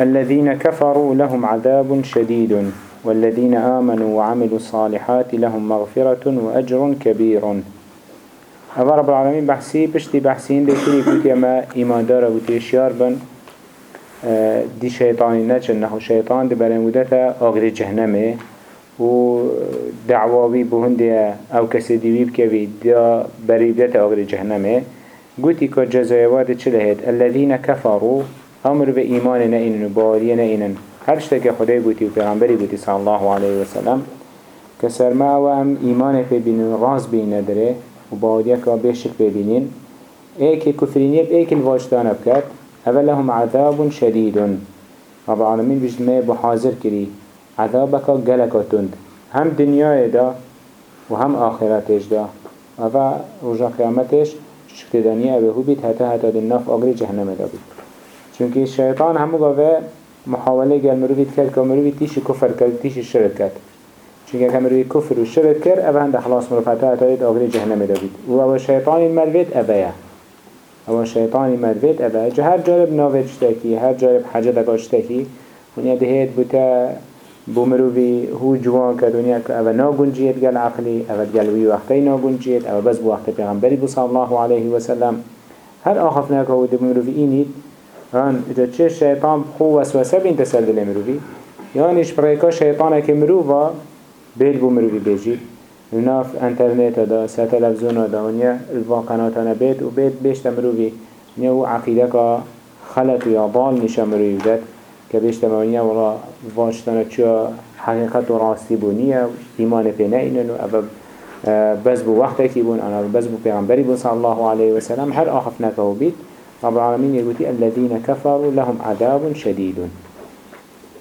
الذين كفروا لهم عذاب شديد والذين آمنوا وعملوا الصالحات لهم مغفرة وأجر كبير. هذا رب العالمين بحسي بشتي بحسين دي كني كنت يما إيمان دارا بوتي شيار بن دي شيطاني نجن نحو شيطان دي برمودتا آغري جهنمه و دعواوی بهنده أو کسی دیوی بکوی دا بریبدت آغر جهنمه گوتی که جزایوات چه لهید الذین کفروا آمر به ایمان نئینن و باوری نئینن هر شتک خدای گوتی و پیغمبری گوتی صلی الله علیه وسلم که سرما و ام ایمان پی بینن راز بین نداره و باوری که بشک ببینین ایک کفرینیب ایک الواجدان بکد اول لهم عذاب شدید. رب العالمین بجمع بحاضر کری. عذابك جلك تند هم دنيا دا وهم آخرتش دا. و رجا قيامتش شكتدانية أو هو بيت هتا هتا دناف آقري جهنم دا بيت چونك الشيطان همو قوة محاولة قال مروفيت كر كمروفيت تيش كفر كر تيش الشرك كر چونك كمروفيت كفر والشرك كر أو هند خلاص مروف هتا هتا دي آقري جهنم دا بيت و أو الشيطان المروفيت أبايا أو الشيطان المروفيت أبايا جو هر جارب ناوه اشتاكي هر جارب حاجة دكا اشتاكي ونیا دهید بوتا بو مروفي هو جوان كدنيا أو ناگنجيت قال عقلي أو قال وي وقتي ناگنجيت أو بس بو وقت پیغمبری بو صلى الله عليه وسلم هر آخفناك هو دي مروفي اينيت هان اذا چه شيطان خو وسوسه بين تسلل مروفي يعني اش بريكا شيطانه كمروفا بيل بو مروفي بيجي ناف انترنت دا سا تلفزيون دا ونيا الواقناتنا بيت و بيت بيشت مروفي نيو عقيدك خلط يا ضال نشا مروفي ذات که بیشتمانیه ولا واشتانه چه حقیقت و راستی بونیه ایمان پی نینن و ابا بس بو وقت کی بون أنا بس بو پیغمبری بون صلی الله علیه و سلم هر آخف نکهو بید رب العالمین يقولي الذين كفروا لهم عذاب شديد.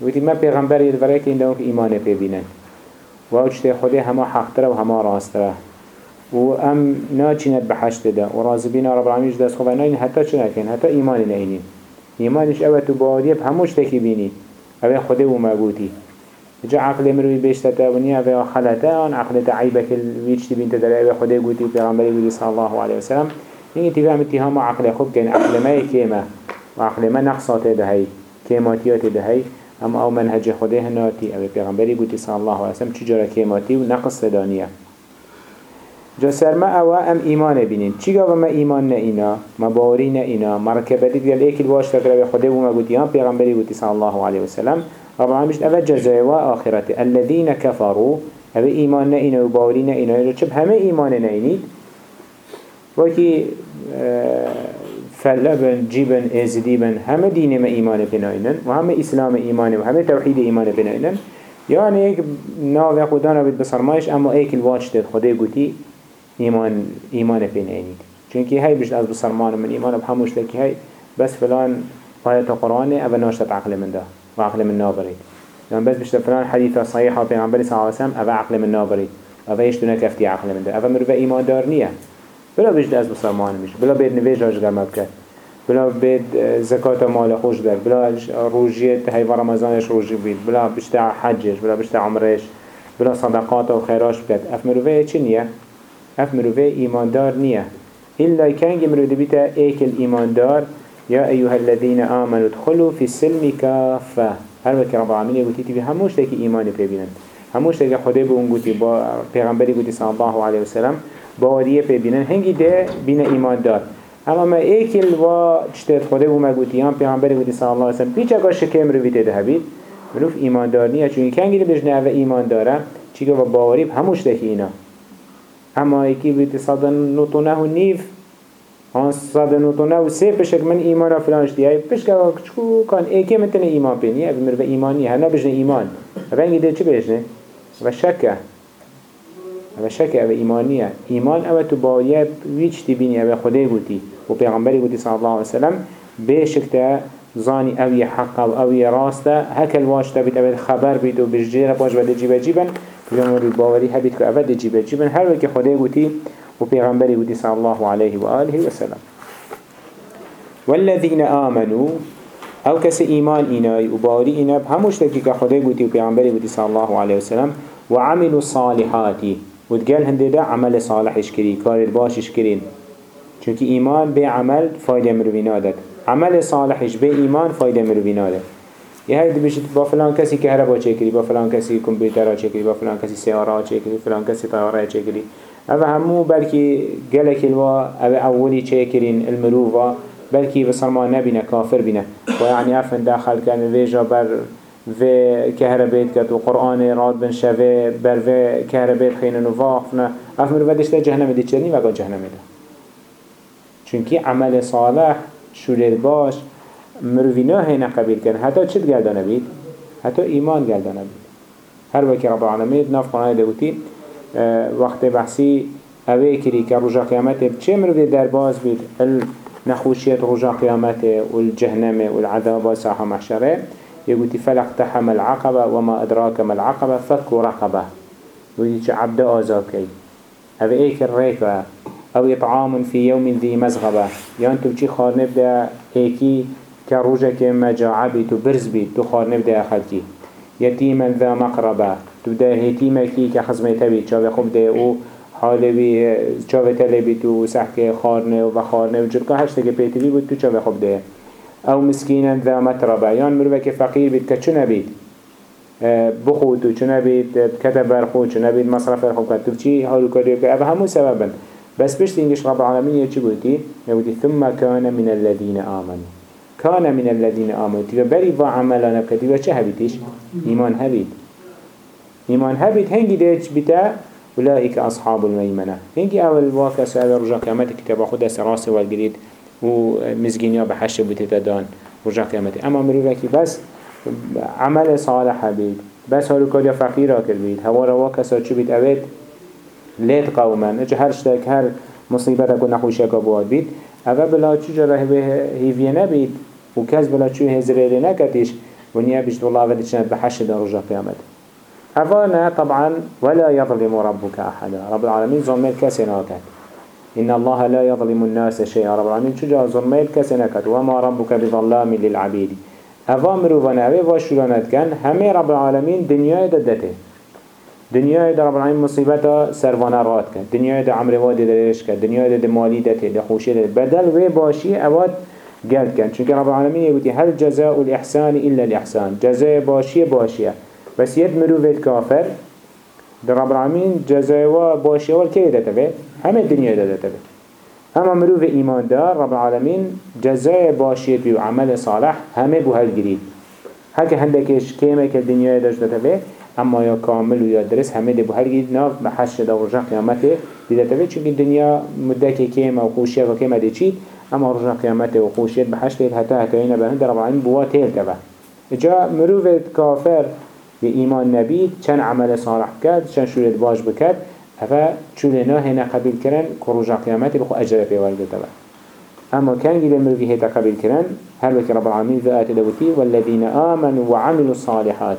ويقولي ما پیغمبر يدفره که این لهم ایمان پی بینن و اوچته خوده همه حق تره و همه راست تره و ام ناچینت بحشت ده. و رازبین رب العالمین جدست خوبه ناین حتی چه نکن؟ حتی ایمان نینین. ایمانش اوه تو بادیه هموش تکی بینی. اوه خوده و مگوتی جا عقل مروی بیشتر تاونی اوه خلطه آن. عقل تی بینت داره اوه خوده گوتی پیغمبری گوتی صلی الله علیه وسلم اینگه تیوه هم اتهام عقل خوب کن عقل ما کیمه و عقل ما نقصات دهی کیماتیات دهی أما أو منهج خوده هناتی اوه پیغمبری گوتی صلی الله علیه وسلم. چجورا کیماتی و نقص دانیه. جا سرما أو ام ایمان بینین. چی گا ما ایمان نه اینا؟ ما باوری نه اینا. مرکبتی دیگه ایکی الواش فکر به خدا و ما گوتی هم پیغمبری گوتی صلی الله علیه وسلم. رب العالمین اول جزای و آخرت. الذين كفروا أو ایمان نه اینا و باوری نه اینا چه همه ایمان نه اینید. وکی فلبن جيبن ازديبن همه دين ما إيمان بناينن وهم إسلام إيمان وهم توحيد إيمان بناينن يعني ايك ناو خدانا بيت بصرمايش اما ايك الواج تد خده قوتي ایمان پین اینید چونکه هی بجد از بسرمان من ایمان بحموش لکی هی بس فلان آیت قرآن أو ناشتت عقل من ده و عقل من نابرید يعني بس بجد فلان حديث صحيح في عن بني صلى الله عليه وسلم أبا عقل من نابري أبا يشتنا كفتي عقل من ده أبا مروفا إيمان دار بلا بجد أز بسرمان مش بلا بيد نفيج هاش قام بكت بلا بيد زكاة مال خوش در بلا روجيت هاي رمضانش روجي بيد بلا بجتع حجش بلا بجتع عمرش بلا صدقات و خيراش بكت أف مروفا چه نية اف مروفه ایماندار نیه إلا كان جمرو دبيتا ايك الإيماندار يا أيها الذين آمنوا ادخلوا في السلم كافة هر وقت رب العالمين يقول تيتي هموش تاكي إيمان بيبينن هموش تاكي خده بون قوتي با پیغمبری قوتي صلى الله عليه وسلم باوریه پی بینن. هنگی ده بین ایمان دار اما ما ایکی و چتت خوده بوم گوتی هم پیامبر گوتی صلی الله علیه وسلم پیچ شکم رو بیته دهبید منوف ایمان دار نیه چون کنگی ده بجنه و ایمان داره چی که باوری به هموش دهی اینا. اما ایکی بیتی صد نوتونه و نیف. آن صد نوتونه و سه پشک من ایمان را فلانش دیه پشک اگر چکو کن؟ ایکی منتنه ایمان پینیه اگر مروه ایمانیه هنه بجنه ایمان. و ده چی بجنه؟ و شکه. و شکه أو ایمانیه ایمان أو تو باید ویچ تی بینی أو خوده گوتی و پیغمبری گوتی صلی الله علیه وسلم بشکته زانی اوی حق و اوی راسته هکل واشته بیت اوی خبر بیت و بجیره باش و جیبه جیبن. پیغمبر باوری هبید که اول جیبه جیبن. هر وقت خدای گوتی و پیغمبری گوتی صلی الله علیه و آله و سلم. والذین آمنوا أو کس ایمان اینای و باوری اینا هموش تکی که خدای گوتی و پیغمبری گوتی صلی الله علیه و سلم. و عملوا الصالحاتی و دگل هنده ده عمل صالحش کری کار باشش کرین چونکه ایمان به عمل فایده مروی نادد عمل صالحش به ایمان فایده مروی نادد یه هایی بشید با فلان کسی کهربا چه کری با فلان کسی کمپیوتر چه کری با فلان کسی سیاره چه کری فلان کسی طیاره چه کری. اوه همو بلکی گلک الوا أو اولی چه کرین المروفا بلکی بسرما نبینه کافر بینه. و یعنی افن داخل کن ویجا بر و كهربيت كت وقرآن راد بن شوه بر و كهربيت خين نواقفنا اف مروفا دشتا جهنم دي چرني وقا جهنم ده چونكي عمل صالح شولید باش مروفینا هینا قبیل کن حتی چید گردانه بید؟ حتی ایمان گردانه بید هر وکی رب العالمین ناف قرآن دوتی وقت بحثی اوه کری که رجا چه مروفی در باز بید نخوشیت رجا قیامت والجهنم والعذاب ساحة محشره يقولي فلقتحم العقبة وما أدراك ما العقبة فك رقبة. يقولي عبد آزاكي. هذا إيك الريكة. أو إطعام في يوم ذي مزغبة. يعني تبجي خارنه بدا إيكي كروجك وبرز بيت تو خارنه بدا خلقي يتيما ذا مقربة. تبدا هيتيما كي كخزميتا بيت شاوه خوب ده أو حاله بي شاوه تله بيت و سحك خارنه و خارنه و بيتي بي تو شاوه خوب ده أو مسكينا ذا متربة يعني مروك فقير بيت كچنا بيت بخو تو چنا بيت كتب برخو چنا بيت مصرف برخو كتب چي هارو كاريو كي أو همو سببا بس بشت انجش رب العالمين يچي قلتي يقولي ثم كان من الذين آمنوا. كان من الذين آمنوا. تبا بري با عملنا بكتبا چه هبيتش إيمان هبيت إيمان هبيت هنگي ديش بتا أولئك أصحاب الميمنة هنگي أول واقع سؤال رجا كامت كتابا خود سراس والقريد ومزجينيا بحش بتتدان رجا كامت أما مروفكي بس عمل صالح بيت بس هارو كاريا فقيرا كر بيت هوا روا كسا چو بيت اويت ليت قوما. اجا هر شتاك هر مصيبتا كو نخوشيا كبواد بيت اوه بلا چو جرا هيفيه نبيت وكاز بلا چو هزريري نكتش ونيا بيشت والله اوه ديشنات بحش دا رجا قيامت أفانا طبعا ولا يظلم ربك أحدا. رب العالمين ظلمت كسي ناكت إن الله لا يظلم الناس شيئا رب العالمين شجا ظلمت كسي ناكت وما ربك بظلام للعبيد هوا مروفانه اوه واشولانت کن. همه رب العالمین دنیای دادته دنیای در رب العالمین مصیبتا سروانه رات کن. دنیای در عمر وادی درش کن. دنیای در مالی داته در خوشی داته بدل و باشی اواد قلت کن. چونکه رب العالمین يقولي هل جزاء الإحسان إلا الإحسان. جزاء باشی باشیه بس يد مروفت كافر در رب العالمین جزاء باشیه والكي داته همه دنیای داته اما مروف ایمان دار رب العالمین جزای باشید و عمل صالح همه بو هل گرید هکه هندکش کیمه که دنیای داشته تبه اما یا کامل و یا درست همه دی بو هل گرید ناف به حش دا و رجا قیامته دیده تبه چونکه دنیا مدکی کیمه و خوشیه و کیمه دی اما رجا قیامته و خوشیت به حش دید. حتی حتی اینه به هند رب العالمین بوا تیل تبه جا مروف کافر به ایمان نبید چند عمل صالح کرد چند شورت باش بکرد هفا چون نه هنا قبیل کرن کروجا قیامتی بخو اجر پیوالد تبا اما كان جل مروي هيدا قبيل كرن هل بك رب العالمين ذات دوتي والذين آمنوا وعملوا الصالحات.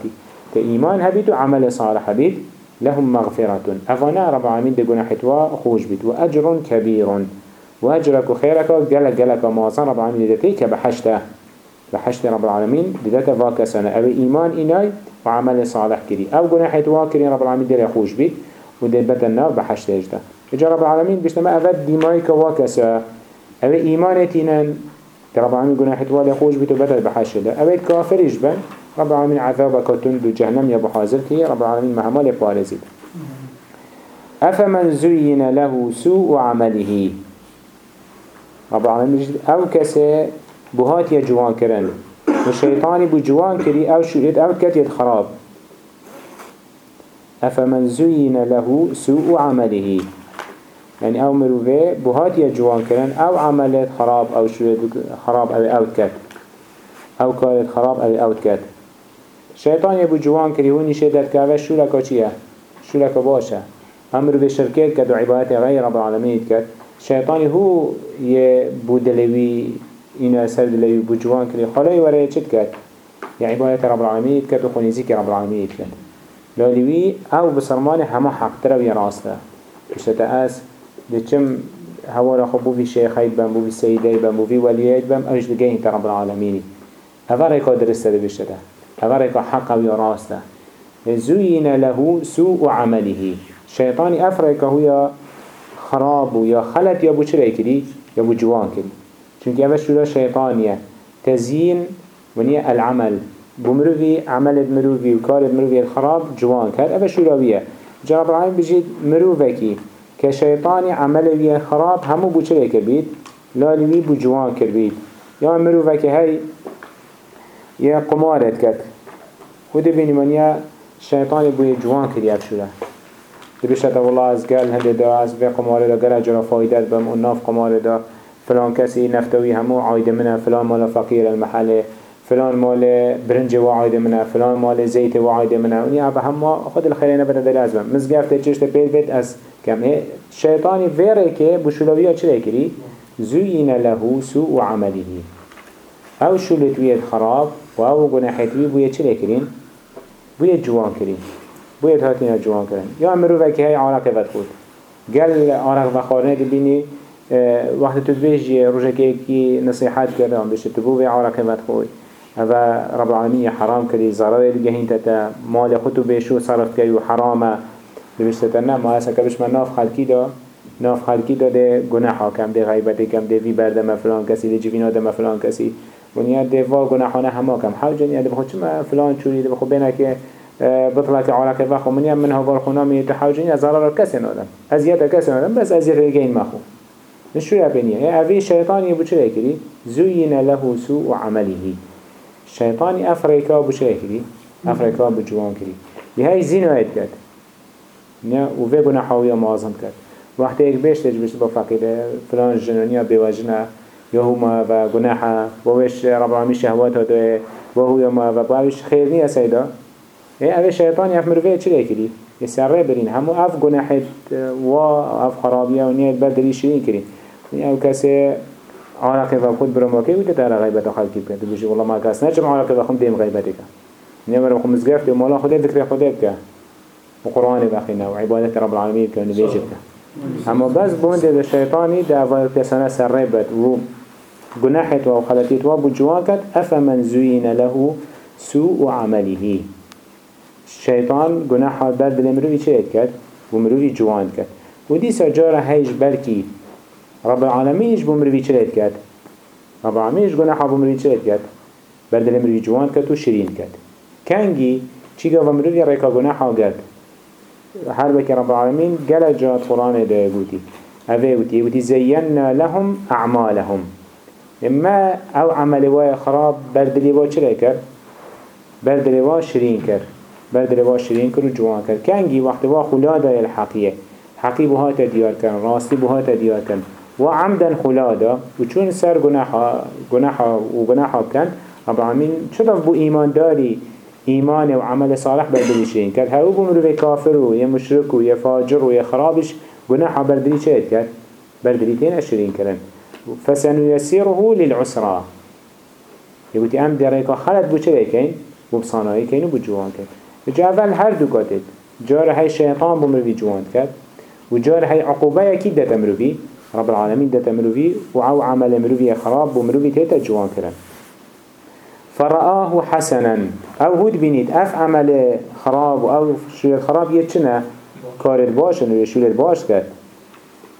كإيمان هبيت وعمل صالح هبيت لهم مغفرة أفنا رب العالمين دقنا حتوا خوش بيت وأجر كبير وأجرك وخيرك جلك جلك مواصن رب العالمين دتي كبحشته بحشت رب العالمين دتك فاكسنا أو إيمان إناي وعمل صالح كري. أو جنا حتوا كري رب العالمين دل خوش بيت ودل بتنا بحشت إجدا. إجا رب العالمين بيشتما أفد ديماي كواكسا أبي إيمانتينن رب العالمين قلنا حتوالي خوش بيتو بدل بحشت أبي كافر يجبن رب العالمين عذابك تند جهنم يبو حاضر كي رب العالمين مهمال يبارزيد أفمن زين له سوء عمله؟ رب العالمين أو كسي بهات يجوان كرن والشيطاني بجوان كري أو شريد أو كتير خراب. أفمن زين له سوء عمله. يعني أو مروفه بهات يجوان كرن أو عملت خراب أو شوية خراب أو أوت كت أو كارت خراب أو أوت كت شيطان يبو جوان كري هوني شدت كاوه شو لك چيه شو لك باشا أمر بشركات كد وعبادات غير رب العالمين كد شيطاني هو يبو دلوي إنه أسر دلوي بو جوان كري خلاي ورأي چد كد يا عبادات رب العالمين كد وخونيزيك رب العالمين كد لالوي أو بسرمان همه حق ترى ويا راسته اشتا آس دچم هوا خب بو في شيخيت بم بو في سيدي بم بو في وليات بم إيش دقين رب العالمين. هفرق درسته بشته هفرق حق ويا راسته زين له سوء عمله. شيطان افرق هو خراب يا خلت يا بو چرا يا بو جوان كدي چونك اوش شو شيطانيه تزيين ونيا العمل. بمروفي عمل مروفي وكار مروفي الخراب جوان كر أفا شولاوية جرب العالم بجيد مروفكي كشيطاني عمل ويا خراب همو بو چلي كربيت لا لوي بو جوان كربيت يا مروفكي هاي يا قمارت كت ودي بيني من يا شيطاني بو جوان كريا بشولا دبشت والله از قال هده دا از في قمار دا قال جرا فايدات بم وناف قمار دا فلان كسي نفتوي همو عايد منه فلان مال فقير المحله فلان مال برنج وعايد منه فلان مال زيت وعايد منه. ونيا هم خد الخيرين بدنا دلازم مزقفت تشت بيت بيت أس كم شيطاني فيرك بشلوية چلي كري زين له سوء عمله. أو شلتوية خراب وأو جناحتوي بوية چلي كرين بوية جوان كرين بوية هاتينا جوان كرين يا مروفك هاي عراق فتخود قال عراق وخارنه دبيني آه، وقت تدبيج رجك كي نصيحات كردهم بيش تبوه عراق فتخود هذا رب العالمين حرام كري ضرر الجهين تتا. مال خطو بيشو صرف كري وحرامه دبشتنا ما هسا كبش من ناف خلقي دا. ناف خلقي دا ده گناحا كم ده غيبته كم ده في بردم فلان كسي ده جفينا دم فلان كسي ونیا ده وا گناحانه همه کم. حال جنیا ده بخود چما فلان چوری ده بخود بینه که بطلت علاقه وخو منیا منها بارخونا می تحاول جنیا ضرر کسی نادم ازیت کسی نادم بس ازیت رگین مخو. نشو یا بینیه اوی شیطانی بو چه کری زوین له سوء عمله. شیطانی افریکا بو چه کری افریکا بو جوان کری لهی زینایت کرد. نه و وی گناحاوی معظم کرد. وقتی یک بیش تج بیشت با فقیر فلان جنونیا بواجنه یا هما و گناحه و ویش رب العالمین شهوات هدوه و هو ما و باوش خیر نیه سیدا. ای اوه شیطان یف مروفه چی لیکری سره برین. همو اف گناحت و اف خرابیه و نیت بردری شیرین کرین. أو کسی علاقه و خود برموکه و تتاره غیبت خلقی بکن تو بشی والله ما کس نچم علاقه و خود دیم غیبتی کن نمرم خود مزگفت و مولا خود ذکر خود بکن وقرآن بخينا وعبادة رب العالمين كانوا بيجبنا أما بس بوند ده الشيطاني ده أول كسانة سربت و جناحت وخلتيت وابو جواكت أفمن زين له سوء عمله. الشيطان جناحات بعد المروي شيء كد ومروي جوان كد ودي سجارة هيج بلكي رب العالمين إيش بمروي شيء كد رب العالمين إيش جناحه بمروي شيء كد بعد المروي جوان كد وشرين كد كانجي چیگا و مروی ریکا گناحا گرد؟ هر بك رب العالمين قال جات قرآن ده يقولي هذا يقولي يقولي زينا لهم أعمالهم إما أو عمل واي خراب بردلي وا چرا كر بردلي وا شرين كر بردلي وا شرين كر وجوان كر كانجي وقت وا خلادا الحقية حقي بها تديار كان راستي بها تديار وعمدا خلادا وچون سر جناحا جناحا وجناحا كان رب العالمين شو بو إيمان داري إيمان وعمل صالح بردلي شرين كر هاو بمرو كافر ويا مشرك ويا فاجر ويا خرابش جناح بردلي شهد كر بردلي تين أشرين كرن فسنيسره للعسرة يقول أم دريكا خلت بو چه كين وبصانائي كين وبجوان كين جا أول هر دو كاتت جار هاي شيطان بمرو جوان كر وجار هاي عقوبة يكيد دات مروي رب العالمين دات مروي وعو عمل مروي خراب بمروي تيتا جوان كرن فرآه حسنا. أو هود بینید أف عمل خراب أو شویت خراب چنه کارت باشن و یه شویت باش کرد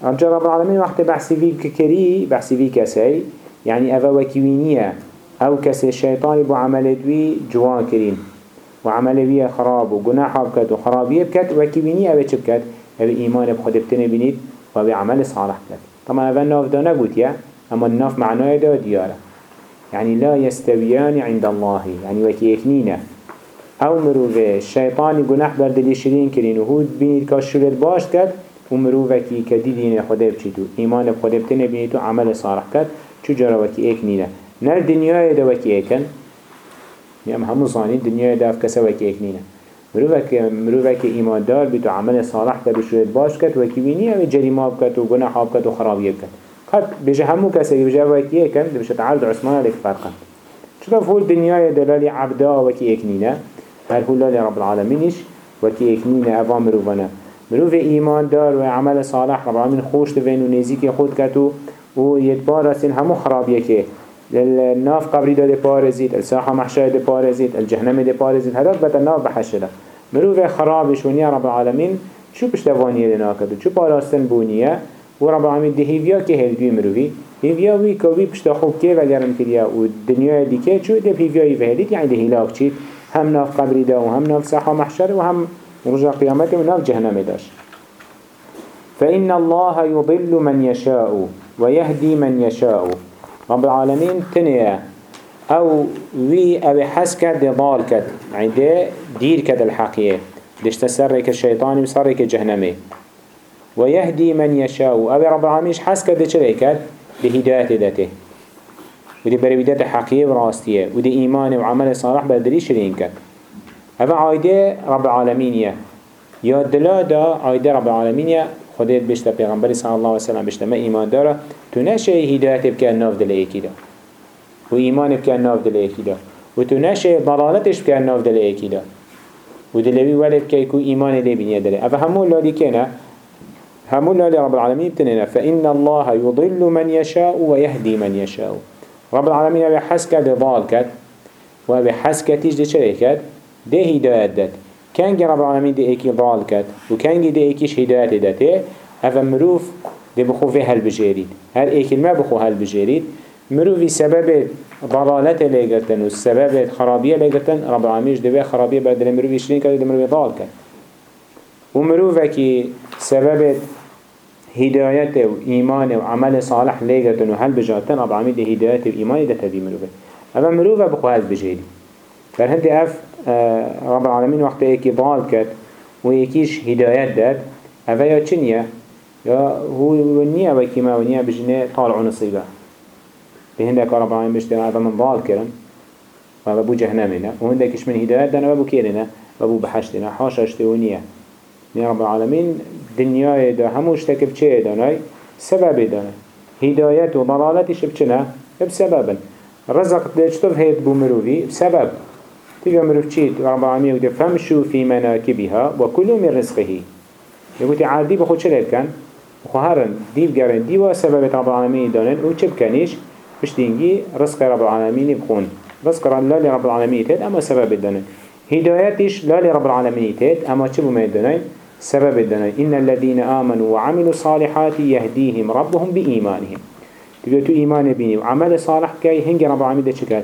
أمجا رب العالمین وقت بحثی وی کری بحثی وی کسی يعني أفا وكيوينية أو كسي الشيطان بو عملت وي جوان كرين وعمل وي خراب وقناح بكت وخرابية بكت وكيوينية أبا بكت أبا إيمان بخد بتنه بنيت وأبا عمل صالح بكت طبعا أفا الناف دا نقول يا أما الناف معناه دا دياره يعني لا يستويان عند الله. يعني وكي اكنينه أو مروفه الشيطان گناح بردلی شرين كرين وهود بینید که شرط باش کرد و مروفه کی کدی دین خدا بچیدو ایمان خدا بتنه بینید و عمل صالح کرد چو جرا وكي اكنينه نر دنیای دا وكي اكن يعني همو صاني دنیای دا افکسه وكي اكنينه مروفه که ایمان دار بتو عمل صالح کرد و شوید باش کرد و که بینی اوی جریماب کرد و گناه کرد و خرابیه کرد قد بجه همو کسی که بجه که کند بشه تعرض عثمان علیک فرقه چطور فول دنیای دلالی عبدا و که اکنینه هر هلالی رب العالمینش و که اکنینه اوه مروفانه. مروف ایمان دار و عمل صالح رب العالمین خوش دوین و خود کرد و و یتبار این همو خرابیه که. الناف قبری داده پارزید الساحه محشه ده پارزید الجهنم ده پارزید. هدات بتا ناف بحشه مروف خرابش ونيا رب العالمين شو بشتوانيه لنا كدو شو باراستن بونيه و رب العالمین دهیویا که هلگوی مروی هیویا وی که وی پشتا خوب که و گرم کریا و دنیای دیگه چو ده هیویایی فهدید یعنی ده هلاک چید هم ناف قبری دا و هم ناف سحا محشر و هم رجع قیامت و ناف جهنم داشت. فإن الله يضل من يشاء ويهدي من يشاء. رب العالمين تنيا أو وي أو حس كد ضال كد يعني ده دير كد الحقية دش تسرك الشيطان وسرك جهنمي ويهدي من يشاء أو رب العالمين حس كد چري كد بهداية ذاته ودي بريدات حقيقية وراستية ودي إيمان وعمل صالح بدري شرين كد هذا عايدة رب العالمين يا يا دلادا عايدة رب العالمين يا خديت بيشتا پیغمبر صلى الله وسلم بيشتا ما إيمان دارا تو نشه هداية بكا ناف دل ايكي دا و إيمان بكا ناف دل ايكي دا. و تو نشه ضلالتش بكا ناف دل ايكي دا. و دلوي ولد كي يكو إيمان لي بنيا دل أفا همون لالي كينا همون لالي رب العالمين تنين فإن الله يضل من يشاء ويهدي من يشاء رب العالمين أبي حسك ضال كد وأبي حسك تيج دي شري كد دي هداية دات كان رب العالمين دي ايكي ضال كد وكان دي ايكيش هداية داته هذا مروف دي بخو في هل بجيريد هل ايكي ما بخو هل بجيريد مروفي سبب ضلالة ليقتن والسبب خرابية ليقتن رب العالمين دي خرابية بعد المروفي شرين كد دي مروفي ضال كد ومروفك سبب هدايته وإيمانه وعمل صالح ليقتن وهل بجاتن رب العالمين دي هدايته وإيمانه ده تبي مروفه هذا مروفه بخو هل بجيريد فرهندي أف آه، رب العالمين وقت إيكي ضال كد ويكيش هدايات داد اوه يا چنية؟ يا هو ونيا وكما ونيا بجنة طالع نصيبه. بهندك رب العالمين بجنة هذا من ضال كرن وهذا بو جهنمنا وهندكش من هدايات دانا وابو كيرنا وابو بحشتنا حاشا اشتونية يا رب العالمين دنيا دا هموش تكب چه داناي سبب دانا هدايات وضلالتش بچنا بسبب رزق دشتف هيت بومروفي بسبب تيجا مروف چيت رب العالمين يقول فمشوا في مناكبها وكلوا من رزقه يقول عادي بخود شلال كان وخهرن ديوا سبب رب العالمين دانن. بشتينجي رزق رب العالمين بخون. رزق لا لرب العالمين تهد اما سبب دانن هدايتش لا لرب العالمين تهد اما چه بما دانن سبب دانن إن الذين آمنوا وعملوا الصالحات يهديهم ربهم بإيمانهم. تقول تو إيمان بيني وعمل صالح كي هنجي رب العالمين ده چكات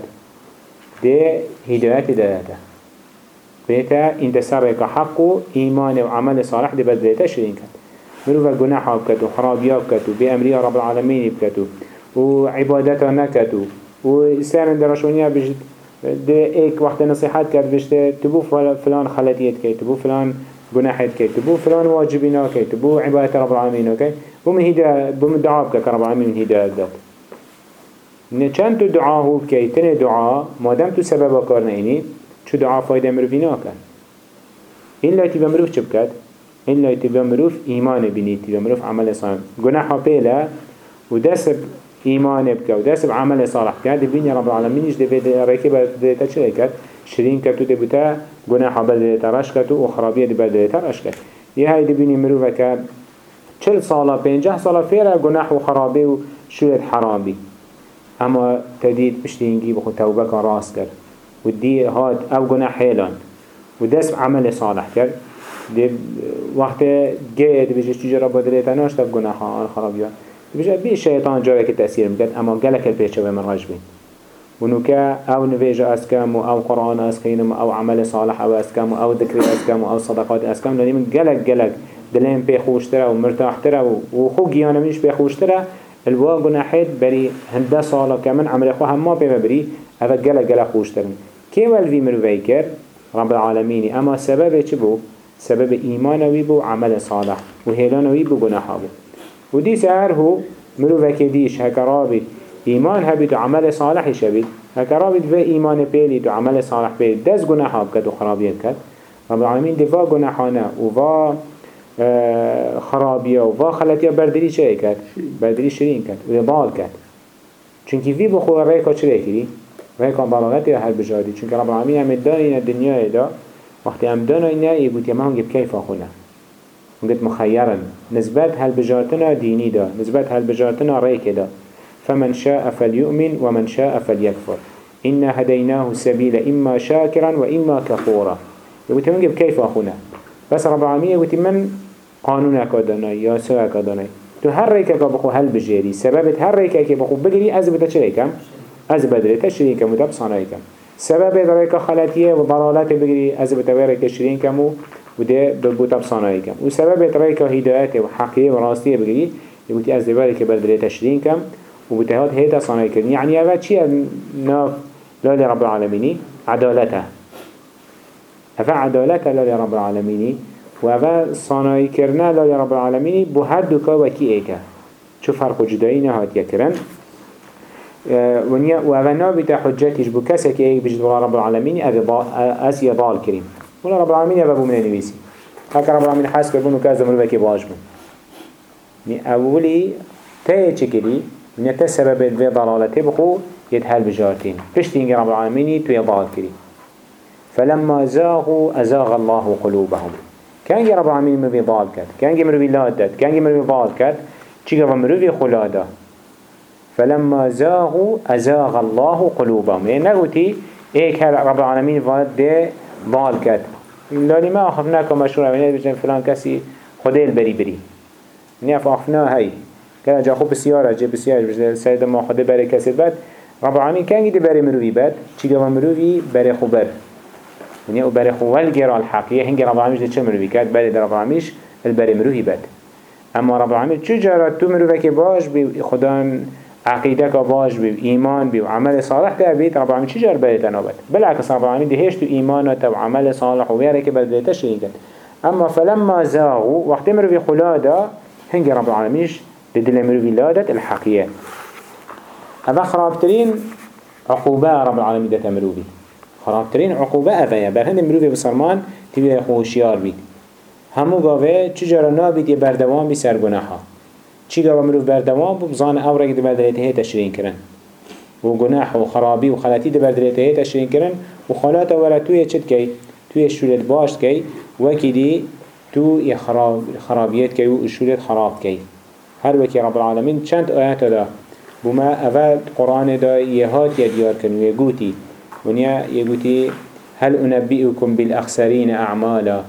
ده هدايات داتا بيتا انت سرق حق إيمان وعمل صالح ده بدلتا شرين كت مروفا قناحا بكتو خرابيا بكتو بأمريا رب العالمين بكتو وعبادتا نكتو وإسلام درشونيا بجد ده ايك وقت نصيحات كت بجد تبو فلان خلطيت كي تبو فلان جناحت كي تبو فلان واجبنا كي تبو عبادة رب العالمين كي بوم هدا بوم دعاء بك رب العالمين هداية ذات نه چند تو دعا هو بکی تنه دعا مادم تو سبب کار نینی چو دعا فایده مروفی ناکن این لایتی به مروف چه بکد؟ این لایتی به مروف ایمان بینید به مروف عمل صالح گناح پیله و دست ایمان بکد و دست عمل صالح. کرد بینی رب العالمینش دوید ریکی بدیتا چه کرد؟ شرین کرد تو دبوتا گناح بدیتا رش کرد و خرابیه بدیتا رش کرد یه های دبینی مروفة که چل ساله پنجه ساله فیره گناح و خرابی و شوید حرام أما بخو توبة کن راست کرد و أو گناه حیلان و عمل صالح کرد وقت گید بیجه چجا را بدلیتا ناشتا گناه آن خرابیان بی شیطان جایی که تأثیر میکرد اما گلک الپیچه به من رج بین. ونوكا أو نفيجة اسكام أو قرآن اسكينم أو عمل صالح أو اسكام أو ذكر اسكام أو صدقات اسكام لاني من قلق قلق دلين بي خوشترا ومرتاحترا وخو جيانا منش بي خوشترا الوا جناحات بري هندا صالة كمان عمل أخوها ما بما بري هذا جل جل خوش ترن كي والفي مروي كر رب العالمين أما سبب چبو سبب إيمان ويبو عمل صالح. وهلان ويبو جناحه بو. و دي سهر هو مروفك ديش هكا إيمان هبيت وعمل صالح شبيت. هكرابي رابط في إيمان بيلي وعمل صالح بيلي دس قناحا بكت وخرابيا بكت رب العالمين دي فا قناحانا وفا خرابية وفا خلتيا بردري شاي كت بردري شرين كت وضال كت چونكي في بخوة ريكا چري كري ريكا بلغتي هر بجادي چونك رب العالمين هم دانين الدنيا دا وقت هم دانين اي ما هم كيف أخونا هنگت مخیرن نسبت هل بجارتنا دینی دا. نسبت هل بجارتنا ریک دا. فمن شاء فليؤمن ومن شاء فليكفر. إنا هديناه سبيل إما شاكرا وإما كفورا. يقول تمنجب كيف أخونا؟ بس رب العالمين يقول من قانون اکادانای یا سو اکادانای تو هر که بخو هل بجیری سببت هر ریکه که بخو بگیری از بتا چه ریکم؟ از بدريتا شريكم ودب صنايكم سبب ذلك خلاتيه وضلالات از بتا ریکه شريكم وده ببوتا بصنايكم وسبب ذلك هدايته وحقية وراستية بگیری يقولي از ذلك بدريتا شريكم وبتهاد هيدا صنايكم يعني هذا شيء ناف لا لرب العالمين عدالته. هذا عدالته لا لرب العالمين وهذا صناعي كرنا لا رب العالمين بو هر دوكا وكي ايكا شو فرق جدائي نهات يكرن آه، ونيا وهذا نابت حجتش بو كسك ايك بجد رب العالمين اسيا ضال كريم ولا رب العالمين يبابو من النبيسي هكا رب العالمين حاسك بونو كازا مروكي باجبو يعني أولي تاية چكري من يتسبب في ضلالته بخو يتحل بجارتين پشتين رب العالمين تو يضال كريم فلما زاغوا أزاغ الله قلوبهم كان رب العالمين مروي ضال كد كان مروي لاد داد كان مروي ضال چي قبا مروي خلادا فلما زاغوا أزاغ الله قلوبهم يعني نقولتي ايك هل رب العالمين فاد ده ضال كد لاني ما أخفناك مشهورة من بجن فلان كسي خده البري بري نيف أخفنا هاي كان جا خوب بسيارة جي بسيارة بجن سيد ما خده بري كسي بات رب العالمين كان يدي بري مروي بات چي قبا مروي بري خبر ونیا أو برای خوال گیر الحقیه هنگی رب العالمین چه مروی کرد؟ برای در رب العالمین البری مروی بد. اما رب العالمین چه جارت تو مروی که باش خدا باش بی ایمان بی و عمل صالح بید رب العالمین چه جار برای تنابد بلعکس رب العالمین دهش تو ایمانت و عمل صالح و بیاره که برای تشریک اما فلما زاغوا وقت مروی خلادا هنگی رب العالمین ده دل مروی لادت الحقیه. هذا خرابترين عقوبة رب العالمين ده تمروي خرابترین عقوبه اوه بر هند مروف بسرمان تیوی خوشیار بید. همو گاوه چجارا نابید یه بردوام بی سرگناحا چی گاوه مروف بردوام بو بزان أو رگ دبر دلیته تشرین کرن و گناح و خرابی و خلاتی دبر دلیته تشرین کرن و خالات ولا توی چد کی توی شولت باشت کی وکی دی تو یه خراب خرابیت کی و شولت خراب کی هر وکی رب العالمین چند آیات دا؟ بما اول قرآن دا یه هات یه دیار کن و یه گوتی یگوتی هل انبئكم بالاخسرين أعمالا.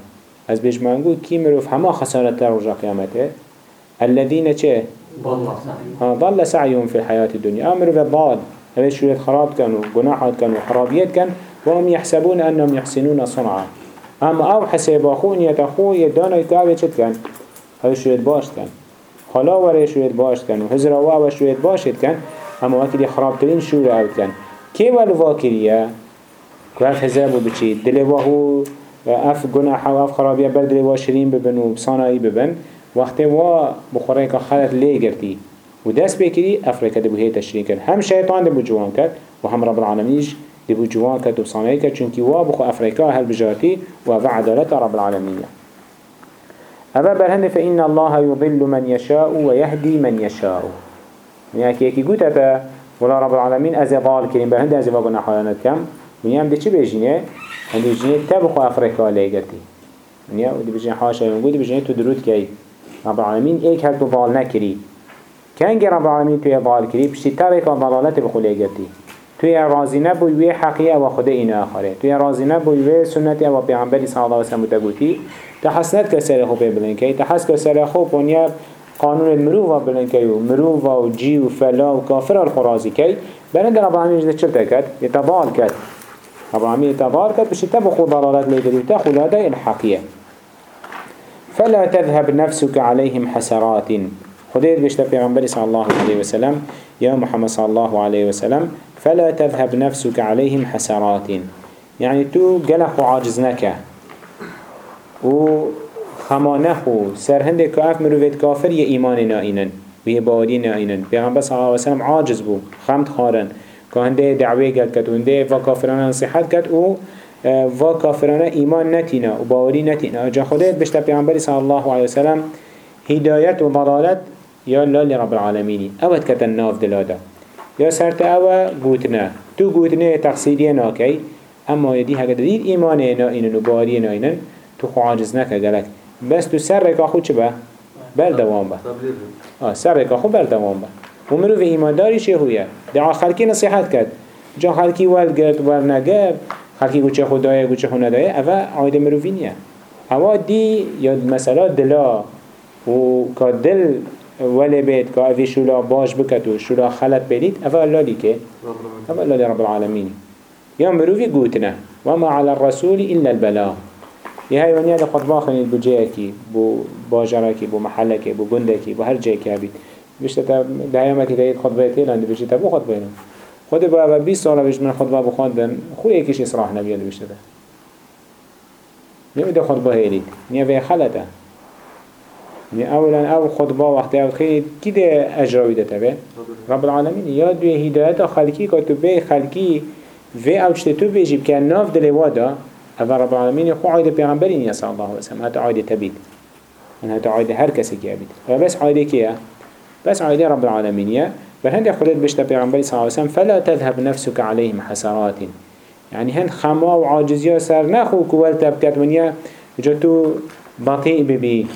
از بیش منگو کی مروف همه خسارت لر رجا قیامته الذين چه؟ ضل سعيهم. في الحياة الدنيا. أمر ضال هذا شوية خراب كانوا جناحات كانوا خرابيات كان. وهم يحسبون أنهم يحسنون صنعا. أما أو حساب أخون يتخو يدانا يكاوي چد كان. هذا شوية باش كان. خلا وري شوية باش كان. وهزرا واوا شوية باشت كان. أما وقت خرابترين شوية أوت كان. كي والوا كريا كواف هزابو بچي. دلواهو أف گناح و اف خرابية بل دلوا شرين ببن و بصانعي ببن. وقت وا بخوري که خلط لي گرتي و دست بكري افريكا دبو هي تشرين كرد هم شيطان دبو جوان كرد و هم رب العالمينش دبو جوان كرد و بصانعي كرد چونكي وا بخو افريكا هل بجارتي و عدالة رب العالمين أبا برهن فإن الله يضل من يشاء ويهدي من يشاء يعني كي قلت ولا رب العالمين از ضال كريم بهند از واقعنا حالانت كم دی چی بجینه؟ هم دی بجینه تبخو افریقا لیگرتی ونیا دی بجینه حاشا دی بجینه تو درود کی؟ رب العالمين ایک هل تو ضال نکری. کنگ رب العالمين توی ضال کری پشتی تبک ضلالت بخو لیگرتی توی رازی نبوی وی حقیه و خود این آخره. توی رازی نبوی وی سنتی و پیغمبری صلی الله علیه و سلم تگوتی تحسنت کسر خوب بلن کی تحس کسر خوب ونیا قانون المروفا بلن كي ومروفا وجي وفلا وكافر القرازي كي بلند رب العالمين جدا چلتا كد يتضال كد رب العالمين يتضال كد بش يتبخو ضلالات ليدري وتاخو لادا الحقية فلا تذهب نفسك عليهم حسرات. خديت بشتا پیغمبر صلى الله عليه وسلم. يا محمد صلى الله عليه وسلم فلا تذهب نفسك عليهم حسرات. يعني تو قلق عاجزنك و خمانه خو سر هنده که اف مروفت کافر یه ایمان نائینن و یه باوری نائینن پیغمبر صلی اللہ علیہ وسلم عاجز بو خمد خارن. که هنده دعوه گل کد و هنده و نصیحت کد و و کافرانه ایمان نتینا و باوری نتینا جا خودت بشتا پیغمبر صلی اللہ علیہ وسلم هدایت و ضلالت یا لالی رب العالمینی. اوت کتن ناف دلادا یا سرت اوه گوتنا تو گوتنه تقصیری ناکی. اما یدی هکذا دید ایمان نائینن و باوری نائینن تو خو عاجز نکه گلک. بس تو سر رکا خود چه با؟ بردوام با. آه سر رکا خود بردوام با. و منو به ایمانداری چه هویه دعا خلکی نصیحت کرد. جا خلکی ول گرد ول نگرد. خلکی گوچه خدایه گوچه خود ندایه اوه عاید مروفینیه اوا دی یا مثلا دلا و که دل ولی بید که اوی شولا باش بکت و شولا خلط بدید اوه الله لی که؟ اوه الله لی رب العالمین. یا مروفی گوتنه وما على الرسول إلا البلاغ یه های ونیا ده خطبه خنید بو جیکی بو باجرکی بو محلکی بو گندکی بو هر جیکی هبید بشتا تا ده ایامتی ده خطبه تیلند بشتا تا بو خطبه نم خود با با 20 ساله بيش من خطبه بخوندن خو یکیش اصلاح نبیاد بشتا ده نمیده خطبه هیلید نیا به خلطه. يعني اولا أو خطبه وقت أو خير كده اجراوي ده تبه رب العالمين يا دوی هدایت خلقی که تو به خلقی و أو چته تو بيجيب كان ناف دل وادا هذا رب العالمين خو عايد پیغمبرین یا صلی الله وسلم هتا عايد تبید. من هتا عايد هر کسی که بید. بس عايد کیه؟ بس عايد رب العالمين هندي خلت بشتا پیغمبر صلی الله علیه وسلم فلا تذهب نفسك عليهم حسرات؟ يعني هن خما وعاجزية سر نخو كوال تبكت ونيا جاتو بطيء ببي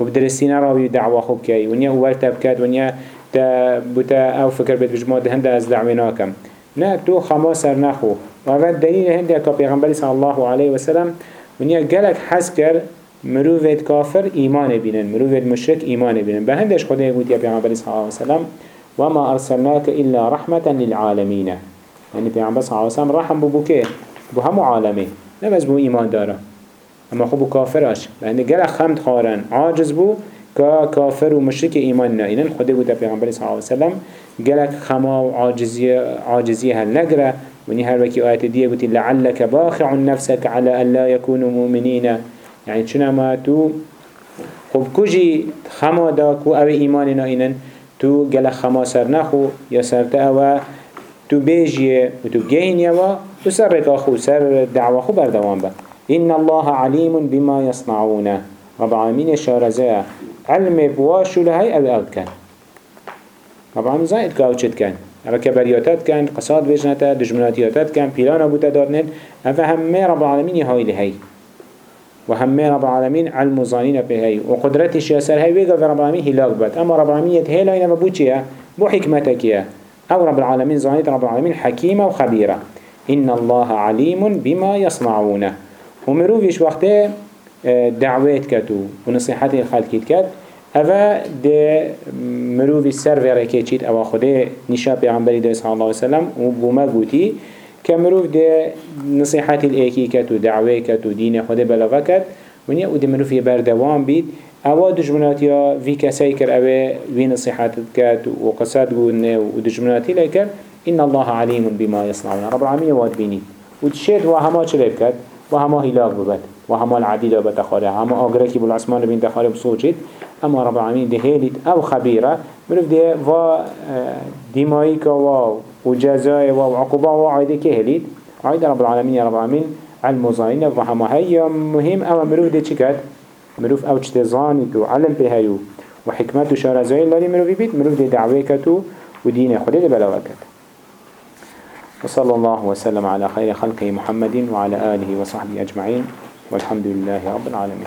وبدرسينا راوي دعوة خوب كي ونيا أول تبكت ونيا تا بوتا أو فكر بيت بجمود هندا از دعويناكم نا تو خما سر نخو. وهذا دليل هندا كبيغمبر صلى الله عليه وسلم ونيا قالك حسكر مروفت كافر إيمان بينن مروفت مشرك إيمان بينن بهندش خده يقول يا بيغمبر صلى الله عليه وسلم وما أرسلناك إلا رحمة للعالمين. يعني بيغمبر صلى الله عليه وسلم رحم ببوكي بهمو عالمي نبز بو إيمان داره اما خب کافرش لأن گل خمد خارن عاجز بو که کافر و مشرک ایمان ناینن خدا گوته پیغمبر صلی الله علیه وسلم گلک خما و عاجزی عاجزی هل نگره ونی هر وکی آیت دیگه گوتی لعلك باخع نفسك على ان لا يكونوا مؤمنين يعني چون ما تو خب کجی خما دا کو أو ایمان ناینن تو گل خما سر نخو یا سر تا أو تو بیجیه و تو گینیه و تو سر رکا خو سر دعوا خو بردوان با إن الله عليم بما يصنعون. رب العالمين شارزا علم بواشو لهي أو أود كان رب العالمين زايد كاوشت كان أما كبرياتات كان قصاد بجنتا دجمناتياتات كان بيلانا بوتا دارنن أفا همي رب العالمين هاي لهي وهمي رب العالمين علم ظانين بهي وقدرتي شاسر هاي ويقف رب العالمين هلاك بات أما رب العالمين يتهيلا إنما بوچيا بو حكمتك يا. أو رب العالمين ظانيت رب العالمين حكيمة وخبيرة. إن الله عليم بما يصنعونه ومروفيش وقته دعوات كتو ونصيحات الخلق كت اوه ده مروفي سر وركي چيت اوه خوده نشا پیغمبری ده صلى الله عليه وسلم و بوما قوتي. كمروف ده نصيحات الايكي كتو دعوة كتو دين خوده بلغة كت ونیا أو ده مروفي بردوام بید اوه دجمنات يا في كسي كر اوه في نصيحات كت و قصاد قولنا و دجمناتي لكر إن الله عليم بما يصنعون. رب العالمين واد بيني. وتشيت وهما چلب كت و همه هلاك ببد و همه العديد بتخاره همه آگرکی بالعثمان بین تخاره بصوچید أما رب العالمین ده هیلید أو خبیره مروف ده و دیمایی که و و جزای و عقوبه و عایده که هیلید عایده رب العالمین یا رب العالمین علم زاینه و همه هی مهم. اما مروف چی کرد؟ مروف أو چت زانید و علم به هیو و حکمت و شارزایی لالی مروفی بید مروف ده دعوة کتو و دین خود ده بلاوة کت وصلى الله وسلم على خير خلقه محمد وعلى آله وصحبه أجمعين. والحمد لله رب العالمين.